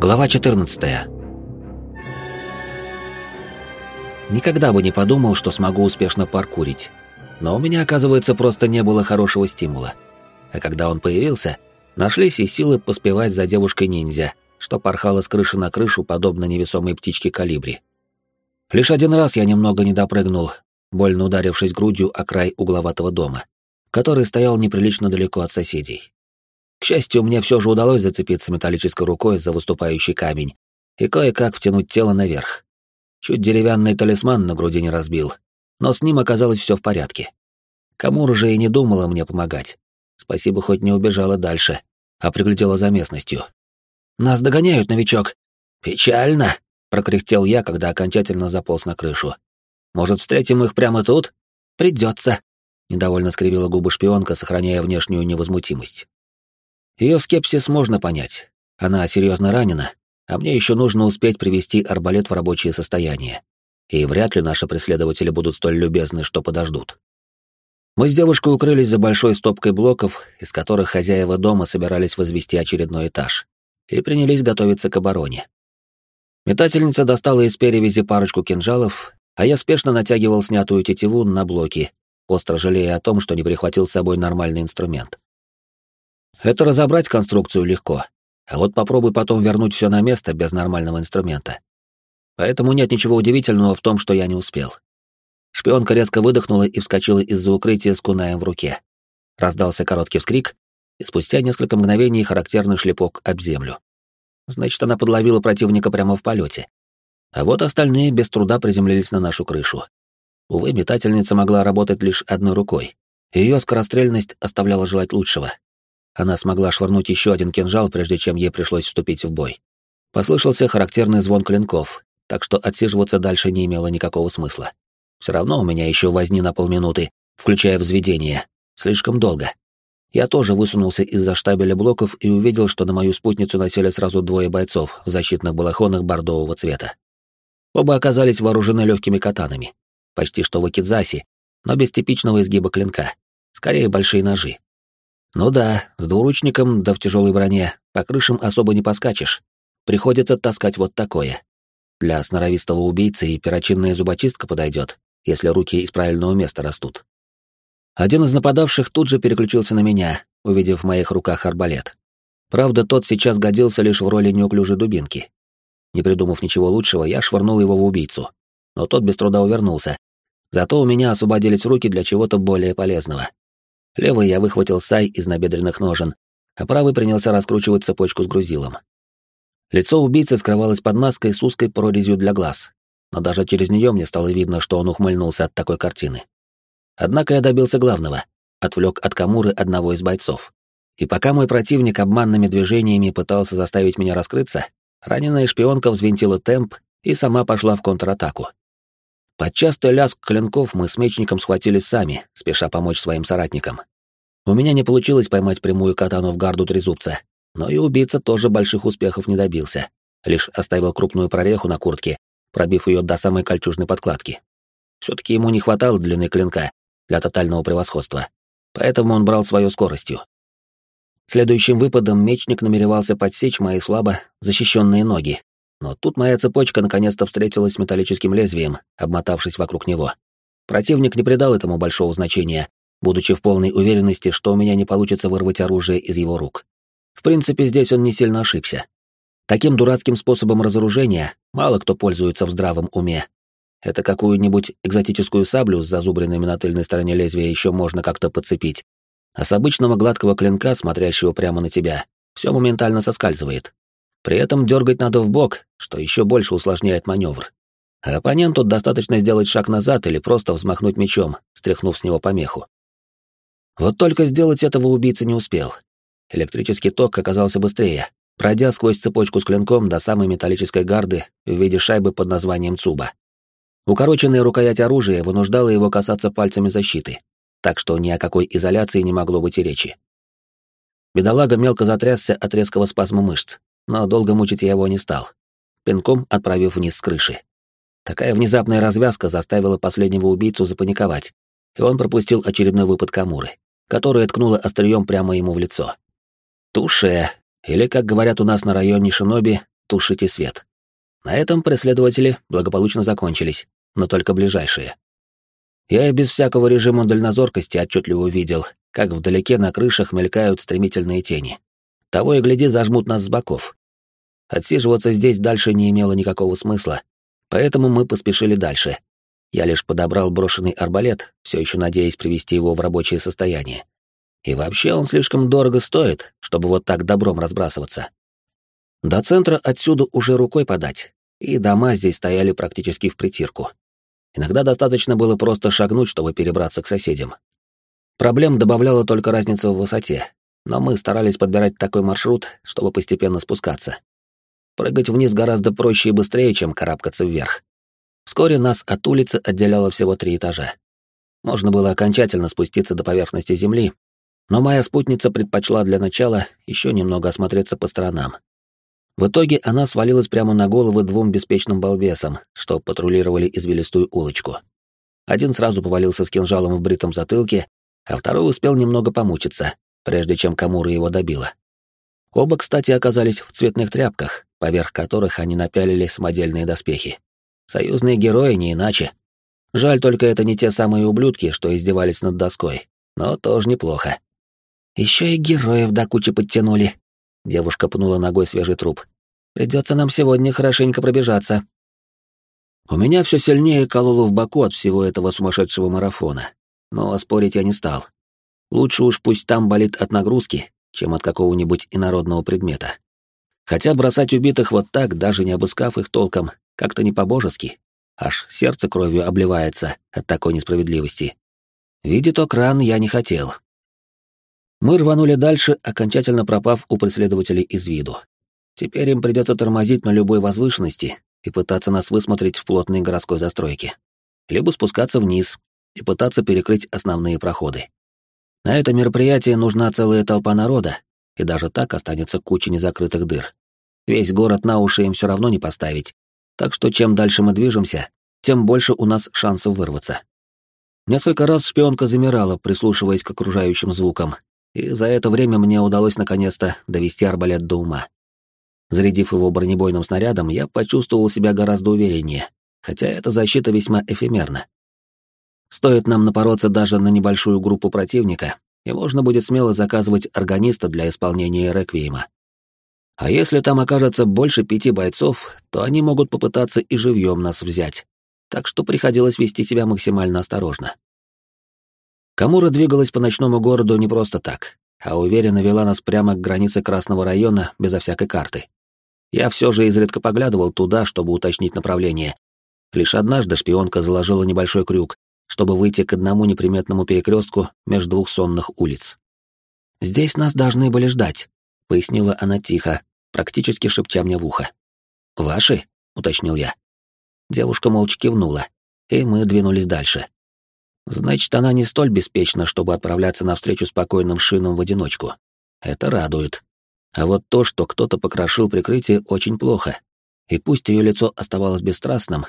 Глава 14. Никогда бы не подумал, что смогу успешно паркурить. Но у меня, оказывается, просто не было хорошего стимула. А когда он появился, нашлись и силы поспевать за девушкой-ниндзя, что порхала с крыши на крышу, подобно невесомой птичке калибри. Лишь один раз я немного не допрыгнул, больно ударившись грудью о край угловатого дома, который стоял неприлично далеко от соседей. К счастью, мне все же удалось зацепиться металлической рукой за выступающий камень и кое-как втянуть тело наверх. Чуть деревянный талисман на груди не разбил, но с ним оказалось все в порядке. Камура же и не думала мне помогать. Спасибо, хоть не убежала дальше, а приглядела за местностью. «Нас догоняют, новичок!» «Печально!» — прокряхтел я, когда окончательно заполз на крышу. «Может, встретим их прямо тут?» «Придется!» — недовольно скривила губы шпионка, сохраняя внешнюю невозмутимость. Ее скепсис можно понять. Она серьезно ранена, а мне еще нужно успеть привести арбалет в рабочее состояние. И вряд ли наши преследователи будут столь любезны, что подождут. Мы с девушкой укрылись за большой стопкой блоков, из которых хозяева дома собирались возвести очередной этаж, и принялись готовиться к обороне. Метательница достала из перевязи парочку кинжалов, а я спешно натягивал снятую тетиву на блоки, остро жалея о том, что не прихватил с собой нормальный инструмент. Это разобрать конструкцию легко, а вот попробуй потом вернуть все на место без нормального инструмента. Поэтому нет ничего удивительного в том, что я не успел. Шпионка резко выдохнула и вскочила из-за укрытия с кунаем в руке. Раздался короткий вскрик, и спустя несколько мгновений характерный шлепок об землю. Значит, она подловила противника прямо в полете. А вот остальные без труда приземлились на нашу крышу. Увы, метательница могла работать лишь одной рукой. Ее скорострельность оставляла желать лучшего, она смогла швырнуть еще один кинжал, прежде чем ей пришлось вступить в бой. Послышался характерный звон клинков, так что отсиживаться дальше не имело никакого смысла. Все равно у меня еще возни на полминуты, включая взведение. Слишком долго. Я тоже высунулся из-за штабеля блоков и увидел, что на мою спутницу насели сразу двое бойцов в защитных балахонах бордового цвета. Оба оказались вооружены легкими катанами. Почти что в акидзаси, но без типичного изгиба клинка. Скорее, большие ножи. Ну да, с двуручником, да в тяжелой броне, по крышам особо не поскачешь. Приходится таскать вот такое. Для сноровистого убийцы и перочинная зубочистка подойдет, если руки из правильного места растут. Один из нападавших тут же переключился на меня, увидев в моих руках арбалет. Правда, тот сейчас годился лишь в роли неуклюжей дубинки. Не придумав ничего лучшего, я швырнул его в убийцу. Но тот без труда увернулся. Зато у меня освободились руки для чего-то более полезного. Левый я выхватил сай из набедренных ножен, а правый принялся раскручивать цепочку с грузилом. Лицо убийцы скрывалось под маской с узкой прорезью для глаз, но даже через нее мне стало видно, что он ухмыльнулся от такой картины. Однако я добился главного — отвлек от Камуры одного из бойцов. И пока мой противник обманными движениями пытался заставить меня раскрыться, раненая шпионка взвинтила темп и сама пошла в контратаку. Под частый лязг клинков мы с мечником схватились сами, спеша помочь своим соратникам. У меня не получилось поймать прямую катану в гарду трезубца, но и убийца тоже больших успехов не добился, лишь оставил крупную прореху на куртке, пробив ее до самой кольчужной подкладки. Все-таки ему не хватало длины клинка для тотального превосходства, поэтому он брал свою скоростью. Следующим выпадом мечник намеревался подсечь мои слабо защищенные ноги, но тут моя цепочка наконец-то встретилась с металлическим лезвием, обмотавшись вокруг него. Противник не придал этому большого значения, будучи в полной уверенности, что у меня не получится вырвать оружие из его рук. В принципе, здесь он не сильно ошибся. Таким дурацким способом разоружения мало кто пользуется в здравом уме. Это какую-нибудь экзотическую саблю с зазубренными на тыльной стороне лезвия еще можно как-то подцепить. А с обычного гладкого клинка, смотрящего прямо на тебя, все моментально соскальзывает. При этом дергать надо в бок, что еще больше усложняет маневр. А оппоненту достаточно сделать шаг назад или просто взмахнуть мечом, стряхнув с него помеху. Вот только сделать этого убийца не успел. Электрический ток оказался быстрее, пройдя сквозь цепочку с клинком до самой металлической гарды в виде шайбы под названием Цуба. Укороченная рукоять оружия вынуждала его касаться пальцами защиты, так что ни о какой изоляции не могло быть и речи. Бедолага мелко затрясся от резкого спазма мышц, но долго мучить я его не стал, пинком отправив вниз с крыши. Такая внезапная развязка заставила последнего убийцу запаниковать, и он пропустил очередной выпад Камуры, которая ткнула острием прямо ему в лицо. Туше, или, как говорят у нас на районе Шиноби, тушите свет. На этом преследователи благополучно закончились, но только ближайшие. Я и без всякого режима дальнозоркости отчетливо видел, как вдалеке на крышах мелькают стремительные тени. Того и гляди, зажмут нас с боков. Отсиживаться здесь дальше не имело никакого смысла, поэтому мы поспешили дальше. Я лишь подобрал брошенный арбалет, все еще надеясь привести его в рабочее состояние. И вообще он слишком дорого стоит, чтобы вот так добром разбрасываться. До центра отсюда уже рукой подать, и дома здесь стояли практически в притирку. Иногда достаточно было просто шагнуть, чтобы перебраться к соседям. Проблем добавляла только разница в высоте, но мы старались подбирать такой маршрут, чтобы постепенно спускаться. Прыгать вниз гораздо проще и быстрее, чем карабкаться вверх. Вскоре нас от улицы отделяло всего три этажа. Можно было окончательно спуститься до поверхности земли, но моя спутница предпочла для начала еще немного осмотреться по сторонам. В итоге она свалилась прямо на головы двум беспечным балбесам, что патрулировали извилистую улочку. Один сразу повалился с кинжалом в бритом затылке, а второй успел немного помучиться, прежде чем Камура его добила. Оба, кстати, оказались в цветных тряпках, поверх которых они напялили самодельные доспехи. Союзные герои не иначе. Жаль только это не те самые ублюдки, что издевались над доской, но тоже неплохо. Еще и героев до кучи подтянули, Девушка пнула ногой свежий труп. Придется нам сегодня хорошенько пробежаться. У меня все сильнее кололо в боку от всего этого сумасшедшего марафона, но спорить я не стал. Лучше уж пусть там болит от нагрузки, чем от какого-нибудь инородного предмета. Хотя бросать убитых вот так, даже не обыскав их толком, как-то не по-божески. Аж сердце кровью обливается от такой несправедливости. Видеть окран я не хотел. Мы рванули дальше, окончательно пропав у преследователей из виду. Теперь им придется тормозить на любой возвышенности и пытаться нас высмотреть в плотной городской застройке. Либо спускаться вниз и пытаться перекрыть основные проходы. На это мероприятие нужна целая толпа народа, и даже так останется куча незакрытых дыр. Весь город на уши им все равно не поставить, так что чем дальше мы движемся, тем больше у нас шансов вырваться. Несколько раз шпионка замирала, прислушиваясь к окружающим звукам, и за это время мне удалось наконец-то довести арбалет до ума. Зарядив его бронебойным снарядом, я почувствовал себя гораздо увереннее, хотя эта защита весьма эфемерна. Стоит нам напороться даже на небольшую группу противника, и можно будет смело заказывать органиста для исполнения реквиема. А если там окажется больше пяти бойцов, то они могут попытаться и живьем нас взять, так что приходилось вести себя максимально осторожно. Камура двигалась по ночному городу не просто так, а уверенно вела нас прямо к границе Красного района безо всякой карты. Я все же изредка поглядывал туда, чтобы уточнить направление. Лишь однажды шпионка заложила небольшой крюк, чтобы выйти к одному неприметному перекрестку между двух сонных улиц. «Здесь нас должны были ждать», — пояснила она тихо, практически шепча мне в ухо. «Ваши?» — уточнил я. Девушка молча кивнула, и мы двинулись дальше. Значит, она не столь беспечна, чтобы отправляться навстречу спокойным шинам в одиночку. Это радует. А вот то, что кто-то покрошил прикрытие, очень плохо. И пусть ее лицо оставалось бесстрастным,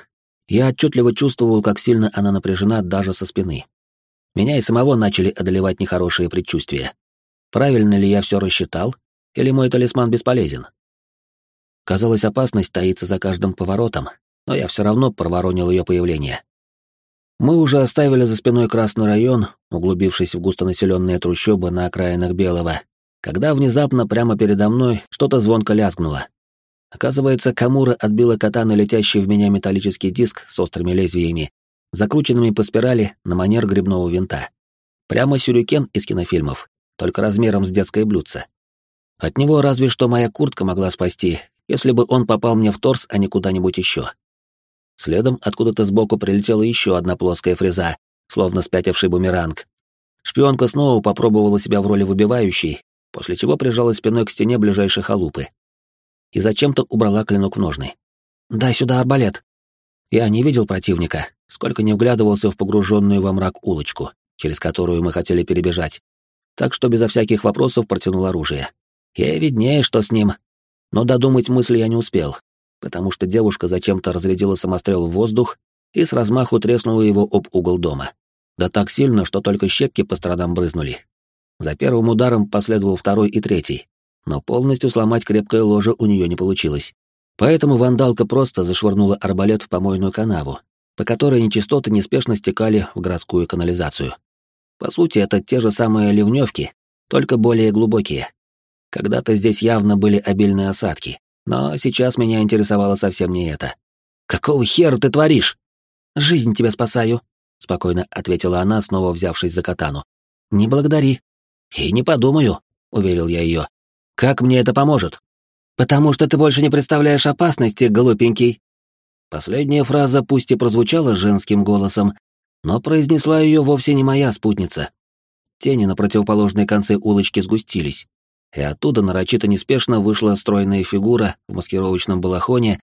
я отчетливо чувствовал, как сильно она напряжена даже со спины. Меня и самого начали одолевать нехорошие предчувствия. Правильно ли я все рассчитал, или мой талисман бесполезен? Казалось, опасность таится за каждым поворотом, но я все равно проворонил ее появление. Мы уже оставили за спиной Красный район, углубившись в густонаселенные трущобы на окраинах Белого, когда внезапно прямо передо мной что-то звонко лязгнуло. Оказывается, Камура отбила катаны летящий в меня металлический диск с острыми лезвиями, закрученными по спирали на манер грибного винта. Прямо сюрикен из кинофильмов, только размером с детское блюдце. От него разве что моя куртка могла спасти, если бы он попал мне в торс, а не куда-нибудь еще. Следом откуда-то сбоку прилетела еще одна плоская фреза, словно спятивший бумеранг. Шпионка снова попробовала себя в роли выбивающей, после чего прижалась спиной к стене ближайшей халупы. И зачем-то убрала клинок в ножны. «Дай сюда арбалет!» Я не видел противника, сколько не вглядывался в погруженную во мрак улочку, через которую мы хотели перебежать, так что безо всяких вопросов протянул оружие. Я виднее, что с ним, но додумать мысль я не успел, потому что девушка зачем-то разрядила самострел в воздух и с размаху треснула его об угол дома. Да так сильно, что только щепки по сторонам брызнули. За первым ударом последовал второй и третий, но полностью сломать крепкое ложе у нее не получилось. Поэтому вандалка просто зашвырнула арбалет в помойную канаву, по которой нечистоты неспешно стекали в городскую канализацию. По сути, это те же самые ливневки, только более глубокие. Когда-то здесь явно были обильные осадки, но сейчас меня интересовало совсем не это. «Какого хера ты творишь?» «Жизнь тебя спасаю», — спокойно ответила она, снова взявшись за катану. «Не благодари». «И не подумаю», — уверил я ее. «Как мне это поможет?» «Потому что ты больше не представляешь опасности, глупенький». Последняя фраза пусть и прозвучала женским голосом, но произнесла ее вовсе не моя спутница. Тени на противоположной конце улочки сгустились, и оттуда нарочито неспешно вышла стройная фигура в маскировочном балахоне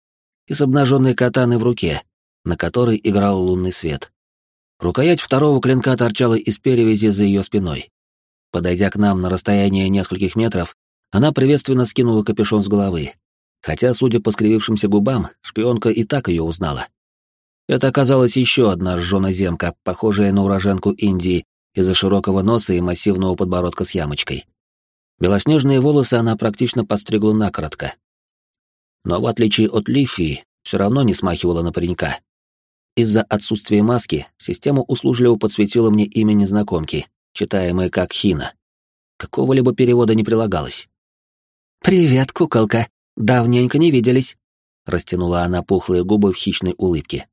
и с обнаженной катаной в руке, на которой играл лунный свет. Рукоять второго клинка торчала из перевязи за ее спиной. Подойдя к нам на расстояние нескольких метров, она приветственно скинула капюшон с головы. Хотя, судя по скривившимся губам, шпионка и так ее узнала. Это оказалась еще одна жжёноземка, похожая на уроженку Индии из-за широкого носа и массивного подбородка с ямочкой. Белоснежные волосы она практично подстригла накоротко. Но в отличие от Лифии, все равно не смахивала на паренька. Из-за отсутствия маски система услужливо подсветила мне имя незнакомки, читаемое как Хина. Какого-либо перевода не прилагалось. «Привет, куколка. Давненько не виделись», — растянула она пухлые губы в хищной улыбке.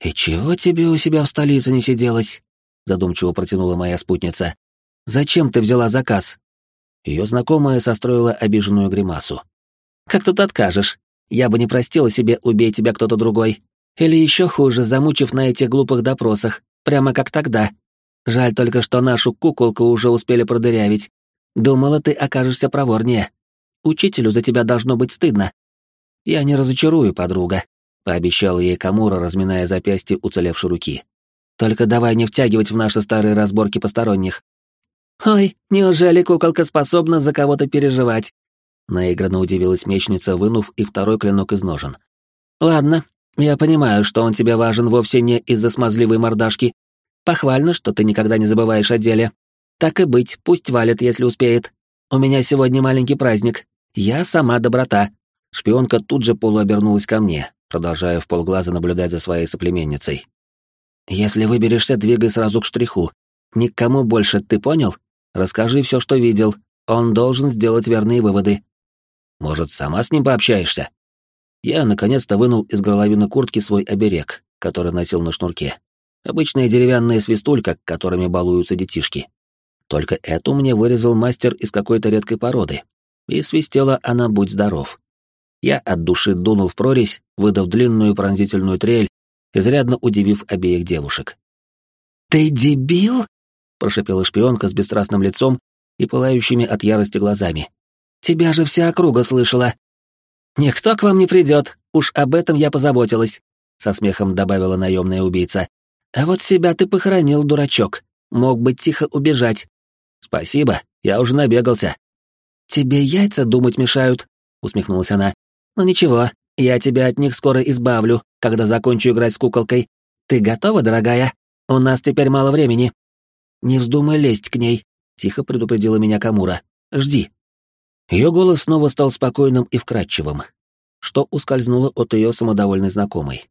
«И чего тебе у себя в столице не сиделось?» — задумчиво протянула моя спутница. «Зачем ты взяла заказ?» Ее знакомая состроила обиженную гримасу. «Как тут откажешь? Я бы не простила себе, убей тебя кто-то другой. Или еще хуже, замучив на этих глупых допросах, прямо как тогда. Жаль только, что нашу куколку уже успели продырявить. Думала, ты окажешься проворнее. Учителю за тебя должно быть стыдно. Я не разочарую, подруга, пообещала ей Камура, разминая запястье уцелевшей руки. Только давай не втягивать в наши старые разборки посторонних. Ой, неужели куколка способна за кого-то переживать? Наигранно удивилась мечница, вынув и второй клинок из ножен. Ладно, я понимаю, что он тебе важен вовсе не из-за смазливой мордашки. Похвально, что ты никогда не забываешь о деле. Так и быть, пусть валит, если успеет. У меня сегодня маленький праздник. Я сама доброта. Шпионка тут же полуобернулась ко мне, продолжая в полглаза наблюдать за своей соплеменницей. Если выберешься, двигай сразу к штриху. Никому больше, ты понял? Расскажи все, что видел. Он должен сделать верные выводы. Может, сама с ним пообщаешься? Я наконец-то вынул из горловины куртки свой оберег, который носил на шнурке. Обычная деревянная свистулька, которыми балуются детишки. Только эту мне вырезал мастер из какой-то редкой породы. И свистела она «Будь здоров». Я от души дунул в прорезь, выдав длинную пронзительную трель, изрядно удивив обеих девушек. «Ты дебил?» — прошипела шпионка с бесстрастным лицом и пылающими от ярости глазами. «Тебя же вся округа слышала. «Никто к вам не придет, уж об этом я позаботилась», — со смехом добавила наемная убийца. «А вот себя ты похоронил, дурачок. Мог бы тихо убежать». «Спасибо, я уже набегался». «Тебе яйца думать мешают», — усмехнулась она. «Ну ничего, я тебя от них скоро избавлю, когда закончу играть с куколкой. Ты готова, дорогая? У нас теперь мало времени». «Не вздумай лезть к ней», — тихо предупредила меня Камура. «Жди». Ее голос снова стал спокойным и вкрадчивым, что ускользнуло от ее самодовольной знакомой.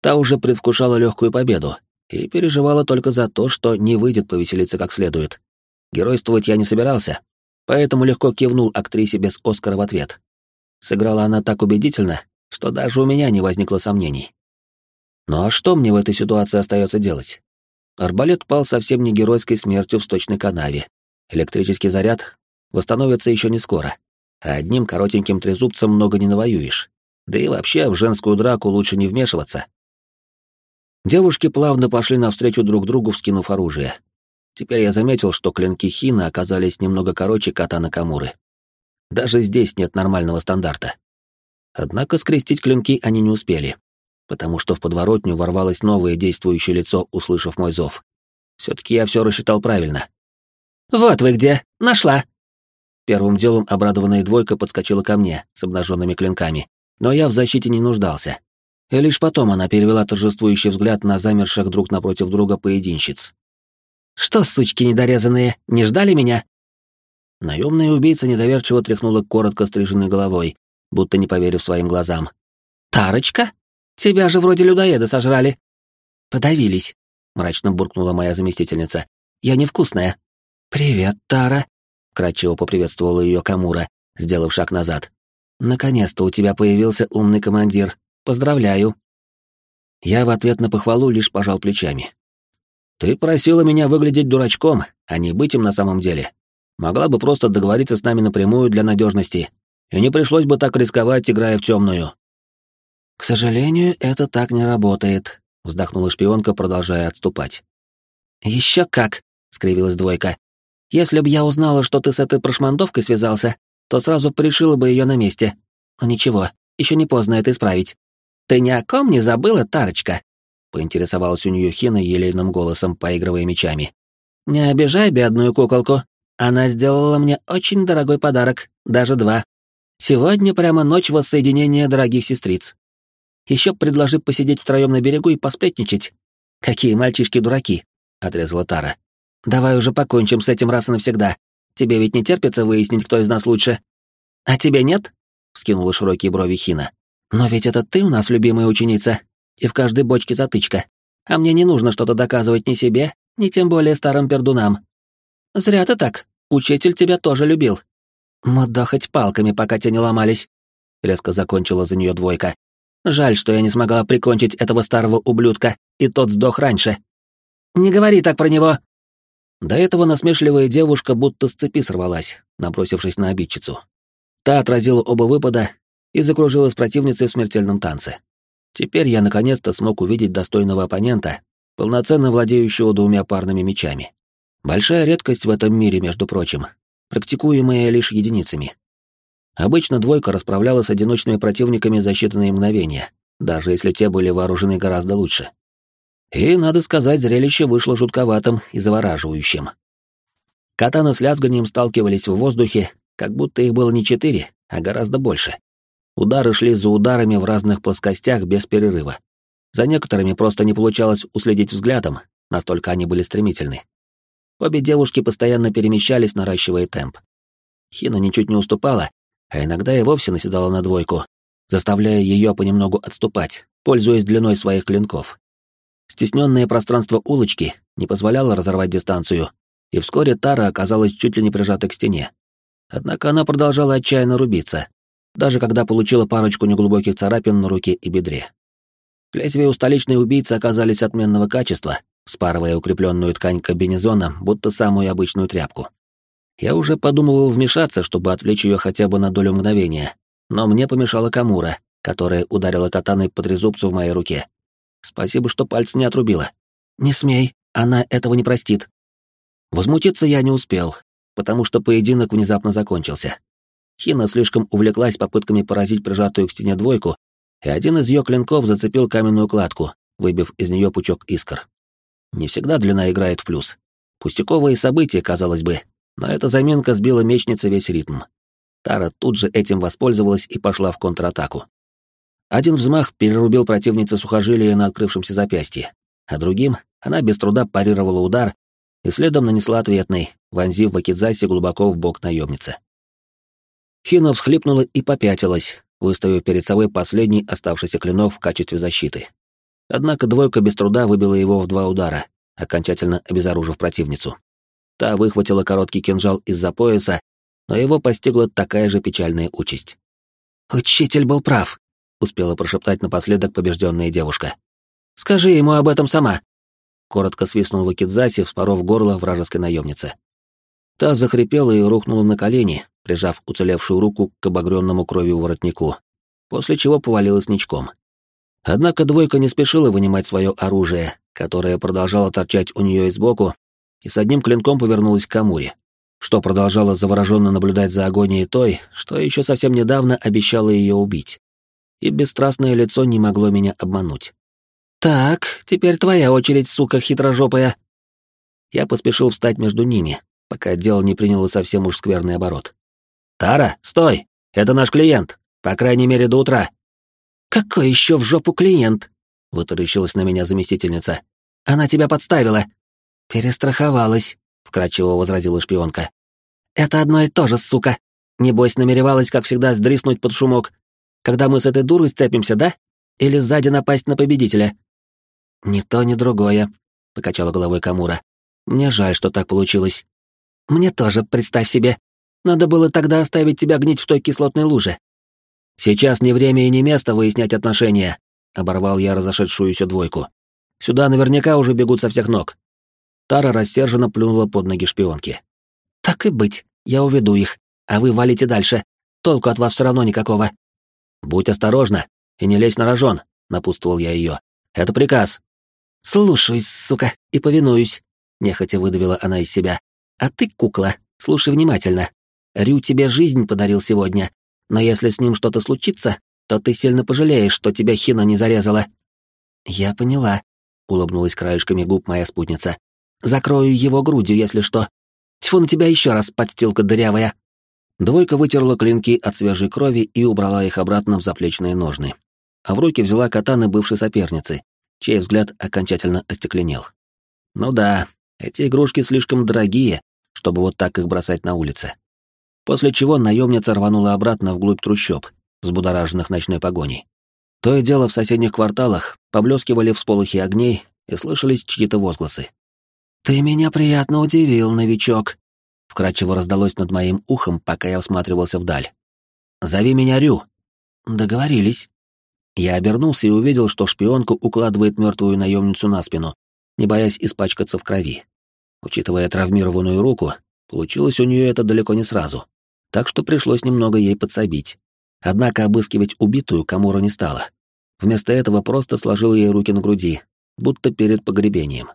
Та уже предвкушала легкую победу и переживала только за то, что не выйдет повеселиться как следует. Геройствовать я не собирался, поэтому легко кивнул актрисе без Оскара в ответ. Сыграла она так убедительно, что даже у меня не возникло сомнений. Ну а что мне в этой ситуации остается делать? Арбалет пал совсем не геройской смертью в сточной канаве. Электрический заряд восстановится еще не скоро, а одним коротеньким трезубцем много не навоюешь. Да и вообще в женскую драку лучше не вмешиваться. Девушки плавно пошли навстречу друг другу, вскинув оружие. Теперь я заметил, что клинки Хина оказались немного короче катана Камуры. Даже здесь нет нормального стандарта. Однако скрестить клинки они не успели, потому что в подворотню ворвалось новое действующее лицо, услышав мой зов. Все-таки я все рассчитал правильно. «Вот вы где! Нашла!» Первым делом обрадованная двойка подскочила ко мне с обнаженными клинками, но я в защите не нуждался. И лишь потом она перевела торжествующий взгляд на замерших друг напротив друга поединщиц. «Что, сучки недорезанные, не ждали меня?» Наемная убийца недоверчиво тряхнула коротко стриженной головой, будто не поверив своим глазам. «Тарочка? Тебя же вроде людоеда сожрали». «Подавились», — мрачно буркнула моя заместительница. «Я невкусная». «Привет, Тара», — кратчево поприветствовала ее Камура, сделав шаг назад. «Наконец-то у тебя появился умный командир. Поздравляю». Я в ответ на похвалу лишь пожал плечами. «Ты просила меня выглядеть дурачком, а не быть им на самом деле. Могла бы просто договориться с нами напрямую для надежности, и не пришлось бы так рисковать, играя в темную». «К сожалению, это так не работает», — вздохнула шпионка, продолжая отступать. «Еще как!» — скривилась двойка. «Если б я узнала, что ты с этой прошмандовкой связался, то сразу пришила бы ее на месте. Но ничего, еще не поздно это исправить. Ты ни о ком не забыла, Тарочка?» — поинтересовалась у нее Хина елейным голосом, поигрывая мечами. «Не обижай бедную куколку. Она сделала мне очень дорогой подарок, даже два. Сегодня прямо ночь воссоединения дорогих сестриц. Еще предложи посидеть втроем на берегу и посплетничать. Какие мальчишки дураки, отрезала Тара. Давай уже покончим с этим раз и навсегда. Тебе ведь не терпится выяснить, кто из нас лучше. А тебе нет? вскинула широкие брови Хина. Но ведь это ты у нас любимая ученица, и в каждой бочке затычка. А мне не нужно что-то доказывать ни себе, ни тем более старым пердунам. Зря ты так. Учитель тебя тоже любил. Мудохать палками, пока те не ломались. Резко закончила за нее двойка. Жаль, что я не смогла прикончить этого старого ублюдка, и тот сдох раньше. Не говори так про него. До этого насмешливая девушка будто с цепи сорвалась, набросившись на обидчицу. Та отразила оба выпада и закружилась противницей в смертельном танце. Теперь я наконец-то смог увидеть достойного оппонента, полноценно владеющего двумя парными мечами. Большая редкость в этом мире, между прочим, практикуемая лишь единицами. Обычно двойка расправлялась с одиночными противниками за считанные мгновения, даже если те были вооружены гораздо лучше. И, надо сказать, зрелище вышло жутковатым и завораживающим. Катаны с лязганием сталкивались в воздухе, как будто их было не четыре, а гораздо больше. Удары шли за ударами в разных плоскостях без перерыва. За некоторыми просто не получалось уследить взглядом, настолько они были стремительны. Обе девушки постоянно перемещались, наращивая темп. Хина ничуть не уступала, а иногда и вовсе наседала на двойку, заставляя ее понемногу отступать, пользуясь длиной своих клинков. Стесненное пространство улочки не позволяло разорвать дистанцию, и вскоре Тара оказалась чуть ли не прижата к стене. Однако она продолжала отчаянно рубиться, даже когда получила парочку неглубоких царапин на руке и бедре. Лезвия у столичной убийцы оказались отменного качества, спарывая укрепленную ткань комбинезона, будто самую обычную тряпку. Я уже подумывал вмешаться, чтобы отвлечь ее хотя бы на долю мгновения, но мне помешала Камура, которая ударила катаной по трезубцу в моей руке. Спасибо, что пальцы не отрубила. «Не смей, она этого не простит». Возмутиться я не успел, потому что поединок внезапно закончился. Хина слишком увлеклась попытками поразить прижатую к стене двойку, и один из ее клинков зацепил каменную кладку, выбив из нее пучок искр. Не всегда длина играет в плюс. Пустяковые события, казалось бы, но эта заминка сбила мечнице весь ритм. Тара тут же этим воспользовалась и пошла в контратаку. Один взмах перерубил противнице сухожилие на открывшемся запястье, а другим она без труда парировала удар и следом нанесла ответный, вонзив Вакидзаси глубоко в бок наемницы. Хина всхлипнула и попятилась, выставив перед собой последний оставшийся клинок в качестве защиты. Однако двойка без труда выбила его в два удара, окончательно обезоружив противницу. Та выхватила короткий кинжал из-за пояса, но его постигла такая же печальная участь. «Учитель был прав», — успела прошептать напоследок побежденная девушка. «Скажи ему об этом сама», — коротко свистнул Вакидзаси, вспоров горло вражеской наемницы. Та захрипела и рухнула на колени, прижав уцелевшую руку к обогренному кровью воротнику, после чего повалилась ничком. Однако двойка не спешила вынимать свое оружие, которое продолжало торчать у нее из боку, и с одним клинком повернулась к Амуре, что продолжало завороженно наблюдать за агонией той, что еще совсем недавно обещала ее убить. И бесстрастное лицо не могло меня обмануть. «Так, теперь твоя очередь, сука хитрожопая!» Я поспешил встать между ними, пока дело не приняло совсем уж скверный оборот. «Тара, стой! Это наш клиент! По крайней мере, до утра!» «Какой еще в жопу клиент?» — вытаращилась на меня заместительница. «Она тебя подставила!» «Перестраховалась», — вкратчиво возразила шпионка. «Это одно и то же, сука. Небось, намеревалась, как всегда, сдриснуть под шумок, Когда мы с этой дурой сцепимся, да? Или сзади напасть на победителя?» «Ни то, ни другое», — покачала головой Камура. «Мне жаль, что так получилось». «Мне тоже, представь себе. Надо было тогда оставить тебя гнить в той кислотной луже». «Сейчас не время и не место выяснять отношения», — оборвал я разошедшуюся двойку. «Сюда наверняка уже бегут со всех ног». Тара рассерженно плюнула под ноги шпионки. «Так и быть, я уведу их, а вы валите дальше. Толку от вас все равно никакого». «Будь осторожна и не лезь на рожон», — напутствовал я ее. «Это приказ». «Слушаюсь, сука, и повинуюсь», — нехотя выдавила она из себя. «А ты, кукла, слушай внимательно. Рю тебе жизнь подарил сегодня, но если с ним что-то случится, то ты сильно пожалеешь, что тебя Хина не зарезала». «Я поняла», — улыбнулась краешками губ моя спутница. «Закрою его грудью, если что. Тьфу на тебя еще раз, подстилка дырявая». Двойка вытерла клинки от свежей крови и убрала их обратно в заплечные ножны. А в руки взяла катаны бывшей соперницы, чей взгляд окончательно остекленел. Ну да, эти игрушки слишком дорогие, чтобы вот так их бросать на улице. После чего наемница рванула обратно вглубь трущоб, взбудораженных ночной погоней. То и дело в соседних кварталах поблескивали всполохи огней и слышались чьи-то возгласы. «Ты меня приятно удивил, новичок», — вкрадчиво раздалось над моим ухом, пока я всматривался вдаль. «Зови меня Рю». «Договорились». Я обернулся и увидел, что шпионка укладывает мертвую наемницу на спину, не боясь испачкаться в крови. Учитывая травмированную руку, получилось у нее это далеко не сразу, так что пришлось немного ей подсобить. Однако обыскивать убитую Камура не стала. Вместо этого просто сложил ей руки на груди, будто перед погребением.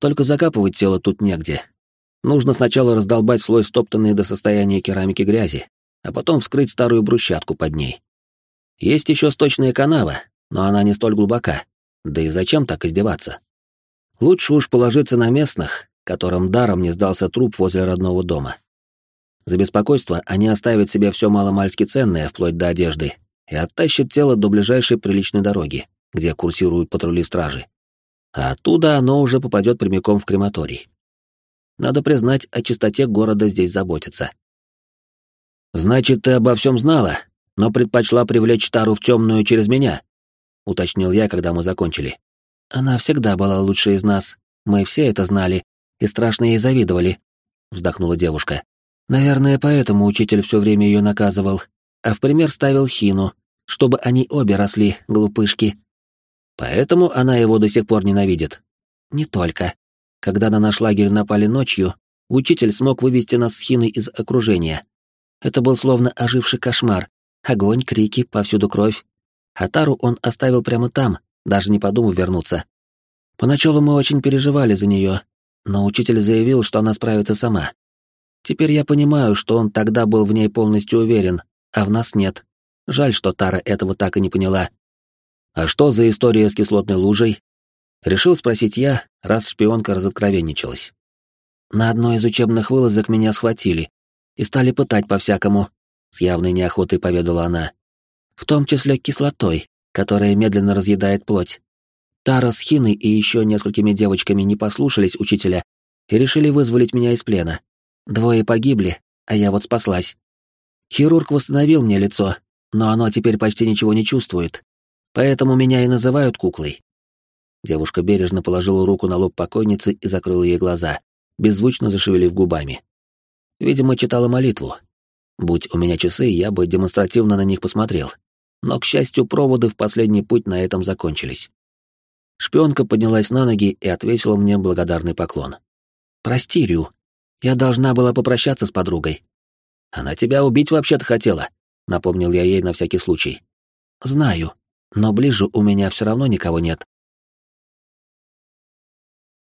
Только закапывать тело тут негде. Нужно сначала раздолбать слой стоптанной до состояния керамики грязи, а потом вскрыть старую брусчатку под ней. Есть еще сточная канава, но она не столь глубока. Да и зачем так издеваться? Лучше уж положиться на местных, которым даром не сдался труп возле родного дома. За беспокойство они оставят себе все маломальски ценное, вплоть до одежды, и оттащат тело до ближайшей приличной дороги, где курсируют патрули стражи. А оттуда оно уже попадет прямиком в крематорий. Надо признать, о чистоте города здесь заботятся. «Значит, ты обо всем знала, но предпочла привлечь Тару в темную через меня», — уточнил я, когда мы закончили. «Она всегда была лучшей из нас. Мы все это знали и страшно ей завидовали», — вздохнула девушка. «Наверное, поэтому учитель все время ее наказывал, а в пример ставил Хину, чтобы они обе росли, глупышки». «Поэтому она его до сих пор ненавидит». «Не только. Когда на наш лагерь напали ночью, учитель смог вывести нас с Хиной из окружения. Это был словно оживший кошмар, Огонь, крики, повсюду кровь. А Тару он оставил прямо там, даже не подумав вернуться. Поначалу мы очень переживали за нее, но учитель заявил, что она справится сама. Теперь я понимаю, что он тогда был в ней полностью уверен, а в нас нет. Жаль, что Тара этого так и не поняла. А что за история с кислотной лужей? Решил спросить я, раз шпионка разоткровенничалась. На одной из учебных вылазок меня схватили и стали пытать по-всякому, с явной неохотой поведала она. В том числе кислотой, которая медленно разъедает плоть. Тара с Хиной и еще несколькими девочками не послушались учителя и решили вызволить меня из плена. Двое погибли, а я вот спаслась. Хирург восстановил мне лицо, но оно теперь почти ничего не чувствует. Поэтому меня и называют куклой. Девушка бережно положила руку на лоб покойницы и закрыла ей глаза, беззвучно зашевелив губами. Видимо, читала молитву, Будь у меня часы, я бы демонстративно на них посмотрел. Но, к счастью, проводы в последний путь на этом закончились. Шпионка поднялась на ноги и отвесила мне благодарный поклон. «Прости, Рю. Я должна была попрощаться с подругой». «Она тебя убить вообще-то хотела», — напомнил я ей на всякий случай. «Знаю, но ближе у меня все равно никого нет.